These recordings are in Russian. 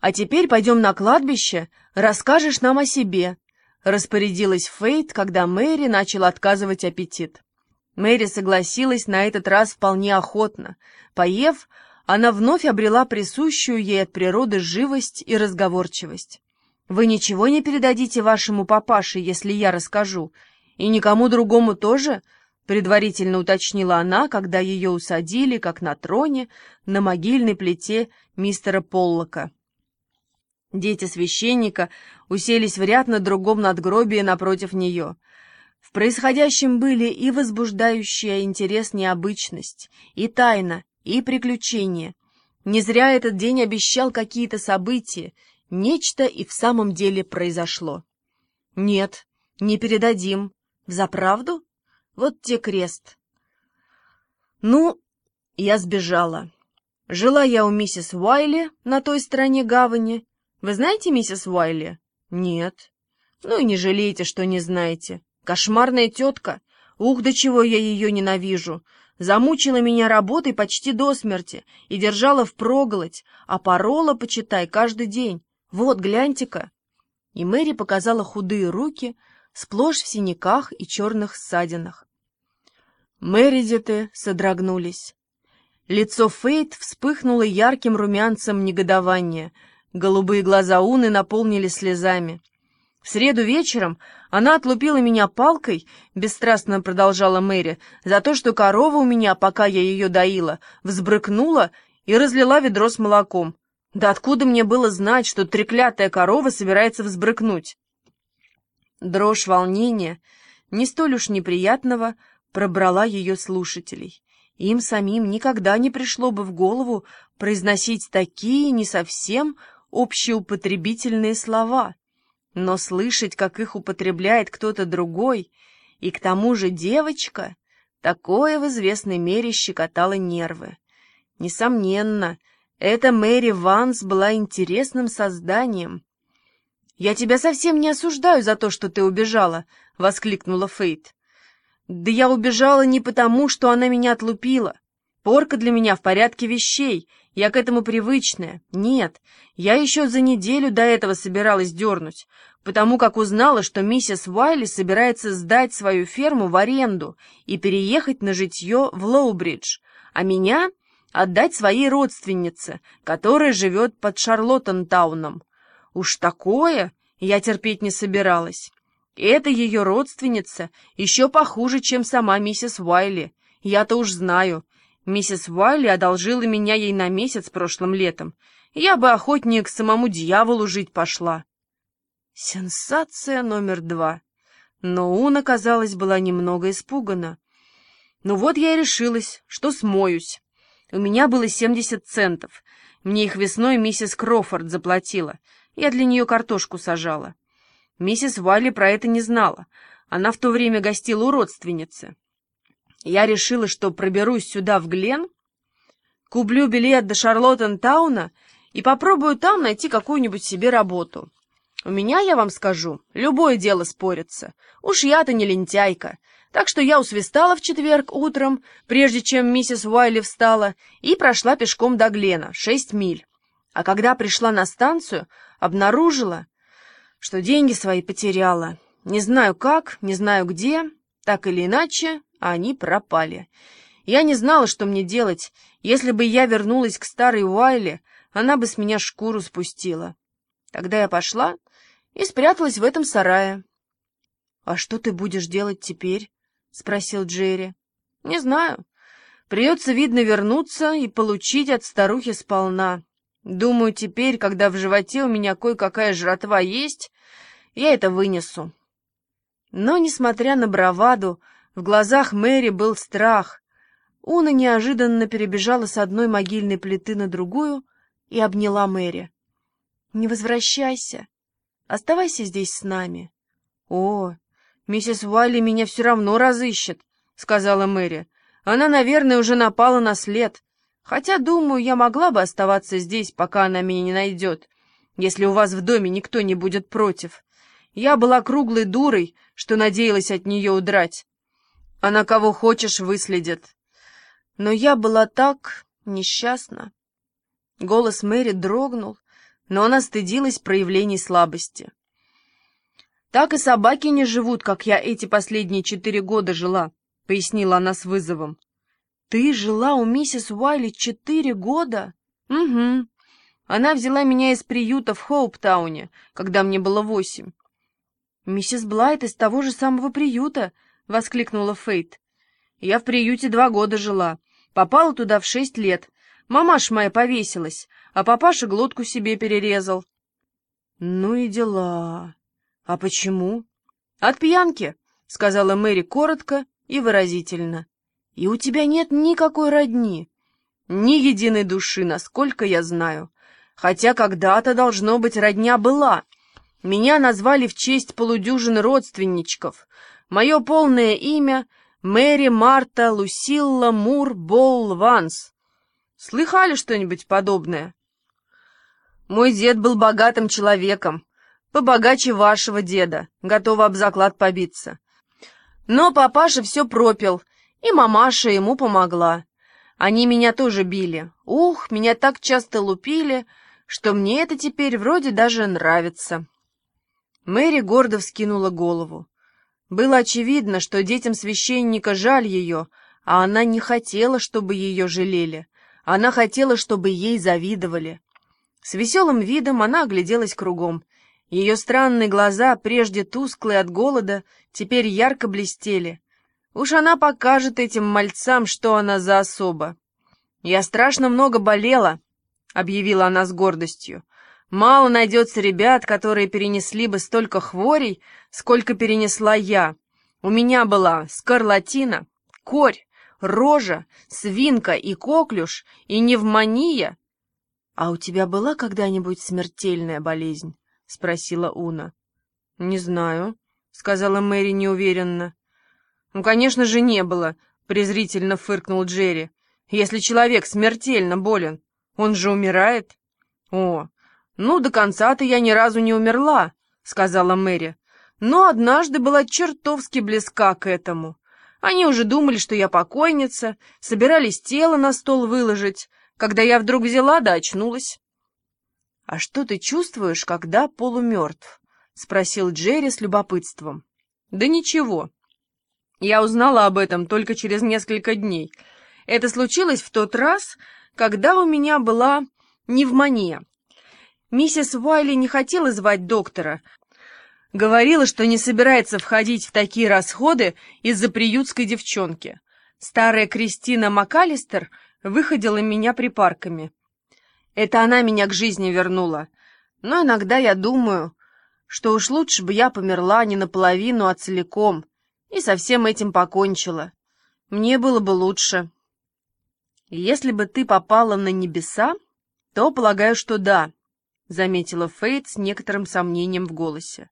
«А теперь пойдем на кладбище, расскажешь нам о себе», — распорядилась Фейт, когда Мэри начал отказывать аппетит. Мэри согласилась на этот раз вполне охотно. Поев, она вновь обрела присущую ей от природы живость и разговорчивость. «Вы ничего не передадите вашему папаше, если я расскажу? И никому другому тоже?» — предварительно уточнила она, когда ее усадили, как на троне, на могильной плите мистера Поллока. Дети священника уселись в ряд на другом надгробии напротив нее. В происходящем были и возбуждающая интерес необычность, и тайна, и приключения. Не зря этот день обещал какие-то события, нечто и в самом деле произошло. Нет, не передадим. Взаправду? Вот те крест. Ну, я сбежала. Жила я у миссис Уайли на той стороне гавани, вы знаете миссис Уайли? Нет. Ну и не жалейте, что не знаете. Кошмарная тетка. Ух, до чего я ее ненавижу. Замучила меня работой почти до смерти и держала впроголодь, а порола, почитай, каждый день. Вот, гляньте-ка. И Мэри показала худые руки, сплошь в синяках и черных ссадинах. Мэридиты содрогнулись. Лицо Фейт вспыхнуло ярким румянцем негодования — Голубые глаза Уны наполнили слезами. В среду вечером она отлупила меня палкой, бесстрастно продолжала Мэри, за то, что корова у меня, пока я ее доила, взбрыкнула и разлила ведро с молоком. Да откуда мне было знать, что треклятая корова собирается взбрыкнуть? Дрожь волнения, не столь уж неприятного, пробрала ее слушателей. Им самим никогда не пришло бы в голову произносить такие не совсем общеупотребительные слова, но слышать, как их употребляет кто-то другой, и к тому же девочка, такое в известной мере щекотало нервы. Несомненно, эта Мэри Ванс была интересным созданием. «Я тебя совсем не осуждаю за то, что ты убежала», — воскликнула Фейт. «Да я убежала не потому, что она меня отлупила. Порка для меня в порядке вещей, я к этому привычная. Нет, я еще за неделю до этого собиралась дернуть, потому как узнала, что миссис Уайли собирается сдать свою ферму в аренду и переехать на житье в Лоубридж, а меня отдать своей родственнице, которая живет под Шарлоттентауном. Уж такое я терпеть не собиралась. эта ее родственница еще похуже, чем сама миссис Уайли. Я-то уж знаю, Миссис Уайли одолжила меня ей на месяц прошлым летом. Я бы охотнее к самому дьяволу жить пошла. Сенсация номер два. Но Уна, казалось, была немного испугана. Ну вот я и решилась, что смоюсь. У меня было семьдесят центов. Мне их весной миссис Крофорд заплатила. Я для нее картошку сажала. Миссис Валли про это не знала. Она в то время гостила у родственницы. Я решила, что проберусь сюда, в Глен, куплю билет до Шарлоттентауна и попробую там найти какую-нибудь себе работу. У меня, я вам скажу, любое дело спорится. Уж я-то не лентяйка. Так что я усвистала в четверг утром, прежде чем миссис Уайли встала, и прошла пешком до Глена, шесть миль. А когда пришла на станцию, обнаружила, что деньги свои потеряла. Не знаю как, не знаю где, так или иначе, а они пропали. Я не знала, что мне делать. Если бы я вернулась к старой Уайле, она бы с меня шкуру спустила. Тогда я пошла и спряталась в этом сарае. — А что ты будешь делать теперь? — спросил Джерри. — Не знаю. Придется, видно, вернуться и получить от старухи сполна. Думаю, теперь, когда в животе у меня кое-какая жратва есть, я это вынесу. Но, несмотря на браваду, в глазах Мэри был страх. Уна неожиданно перебежала с одной могильной плиты на другую и обняла Мэри. — Не возвращайся. Оставайся здесь с нами. — О, миссис Уайли меня все равно разыщет, — сказала Мэри. — Она, наверное, уже напала на след. Хотя, думаю, я могла бы оставаться здесь, пока она меня не найдет, если у вас в доме никто не будет против. Я была круглой дурой, что надеялась от нее удрать. Она кого хочешь выследит. Но я была так несчастна. Голос Мэри дрогнул, но она стыдилась проявлений слабости. «Так и собаки не живут, как я эти последние четыре года жила», — пояснила она с вызовом. «Ты жила у миссис Уайли четыре года?» «Угу. Она взяла меня из приюта в Хоуптауне, когда мне было восемь». «Миссис Блайт из того же самого приюта», — воскликнула Фейт. «Я в приюте два года жила. Попала туда в шесть лет. Мамаш моя повесилась, а папаша глотку себе перерезал». «Ну и дела. А почему?» «От пьянки», — сказала Мэри коротко и выразительно. «И у тебя нет никакой родни, ни единой души, насколько я знаю. Хотя когда-то, должно быть, родня была. Меня назвали в честь полудюжины родственничков. Мое полное имя — Мэри Марта Лусилла Мур Болл Ванс. Слыхали что-нибудь подобное? Мой дед был богатым человеком, побогаче вашего деда, готова об заклад побиться. Но папаша все пропил, и мамаша ему помогла. Они меня тоже били. Ух, меня так часто лупили, что мне это теперь вроде даже нравится. Мэри гордо вскинула голову. Было очевидно, что детям священника жаль ее, а она не хотела, чтобы ее жалели. Она хотела, чтобы ей завидовали. С веселым видом она огляделась кругом. Ее странные глаза, прежде тусклые от голода, теперь ярко блестели. Уж она покажет этим мальцам, что она за особа. «Я страшно много болела», — объявила она с гордостью. «Мало найдется ребят, которые перенесли бы столько хворей, сколько перенесла я. У меня была скарлатина, корь, рожа, свинка и коклюш, и невмония». «А у тебя была когда-нибудь смертельная болезнь?» — спросила Уна. «Не знаю», — сказала Мэри неуверенно. «Ну, конечно же, не было», — презрительно фыркнул Джерри. «Если человек смертельно болен, он же умирает». «О, ну, до конца-то я ни разу не умерла», — сказала Мэри. «Но однажды была чертовски близка к этому. Они уже думали, что я покойница, собирались тело на стол выложить, когда я вдруг взяла да очнулась». «А что ты чувствуешь, когда полумертв?» — спросил Джерри с любопытством. «Да ничего», я узнала об этом только через несколько дней. Это случилось в тот раз, когда у меня была пневмония. Миссис Уайли не хотела звать доктора. Говорила, что не собирается входить в такие расходы из-за приютской девчонки. Старая Кристина МакАлистер выходила меня припарками. Это она меня к жизни вернула. Но иногда я думаю, что уж лучше бы я померла не наполовину, а целиком — и со всем этим покончила. Мне было бы лучше. Если бы ты попала на небеса, то полагаю, что да, — заметила Фейт с некоторым сомнением в голосе.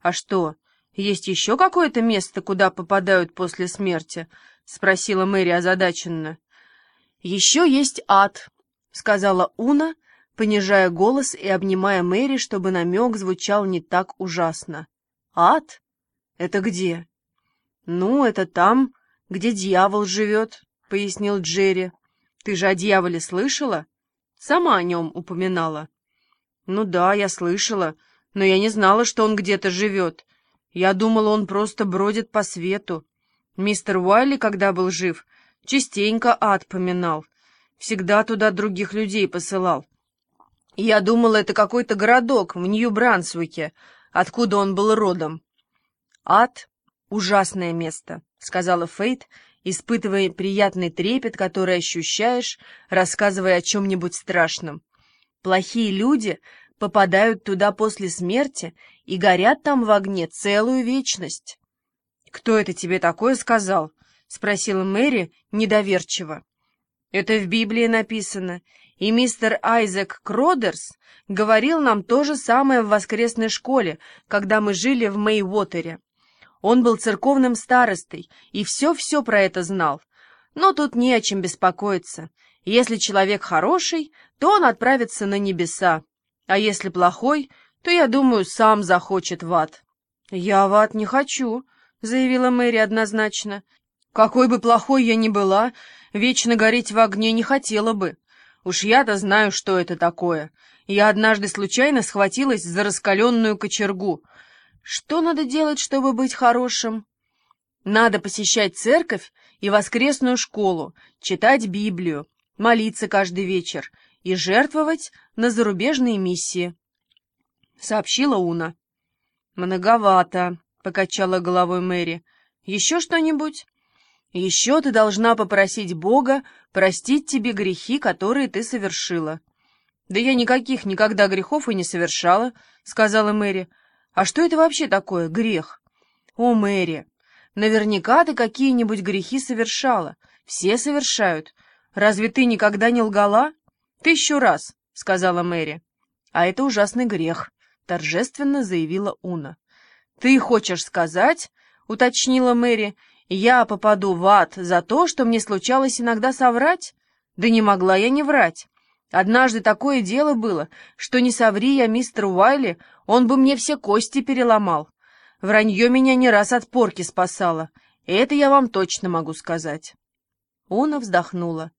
А что, есть еще какое-то место, куда попадают после смерти? — спросила Мэри озадаченно. Еще есть ад, — сказала Уна, понижая голос и обнимая Мэри, чтобы намек звучал не так ужасно. Ад? Это где? «Ну, это там, где дьявол живет», — пояснил Джерри. «Ты же о дьяволе слышала? Сама о нем упоминала». «Ну да, я слышала, но я не знала, что он где-то живет. Я думала, он просто бродит по свету. Мистер Уайли, когда был жив, частенько ад поминал. Всегда туда других людей посылал. Я думала, это какой-то городок в Нью-Брансвике, откуда он был родом. Ад «Ужасное место», — сказала Фейт, испытывая приятный трепет, который ощущаешь, рассказывая о чем-нибудь страшном. «Плохие люди попадают туда после смерти и горят там в огне целую вечность». «Кто это тебе такое сказал?» — спросила Мэри недоверчиво. «Это в Библии написано, и мистер Айзек Кродерс говорил нам то же самое в воскресной школе, когда мы жили в Мэйвотере. Он был церковным старостой и все-все про это знал. Но тут не о чем беспокоиться. Если человек хороший, то он отправится на небеса, а если плохой, то, я думаю, сам захочет в ад. «Я в ад не хочу», — заявила Мэри однозначно. «Какой бы плохой я ни была, вечно гореть в огне не хотела бы. Уж я-то знаю, что это такое. Я однажды случайно схватилась за раскаленную кочергу. Что надо делать, чтобы быть хорошим? Надо посещать церковь и воскресную школу, читать Библию, молиться каждый вечер и жертвовать на зарубежные миссии, — сообщила Уна. «Многовато», — покачала головой Мэри. «Еще что-нибудь?» «Еще ты должна попросить Бога простить тебе грехи, которые ты совершила». «Да я никаких никогда грехов и не совершала», — сказала Мэри. «А что это вообще такое, грех?» «О, Мэри, наверняка ты какие-нибудь грехи совершала. Все совершают. Разве ты никогда не лгала?» «Тысячу раз», — сказала Мэри. «А это ужасный грех», — торжественно заявила Уна. «Ты хочешь сказать, — уточнила Мэри, — я попаду в ад за то, что мне случалось иногда соврать? Да не могла я не врать. Однажды такое дело было, что не соври я мистер Уайли, он бы мне все кости переломал. Вранье меня не раз от порки спасало, это я вам точно могу сказать». Уна вздохнула.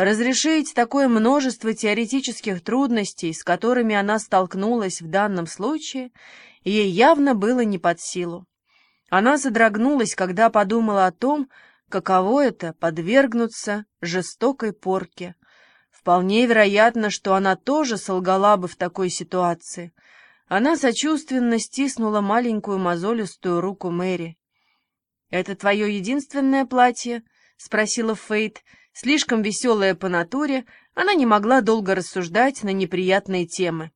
Разрешить такое множество теоретических трудностей, с которыми она столкнулась в данном случае, ей явно было не под силу. Она задрогнулась, когда подумала о том, каково это — подвергнуться жестокой порке. Вполне вероятно, что она тоже солгала бы в такой ситуации. Она сочувственно стиснула маленькую мозолистую руку Мэри. «Это твое единственное платье?» — спросила Фейт, — Слишком веселая по натуре, она не могла долго рассуждать на неприятные темы.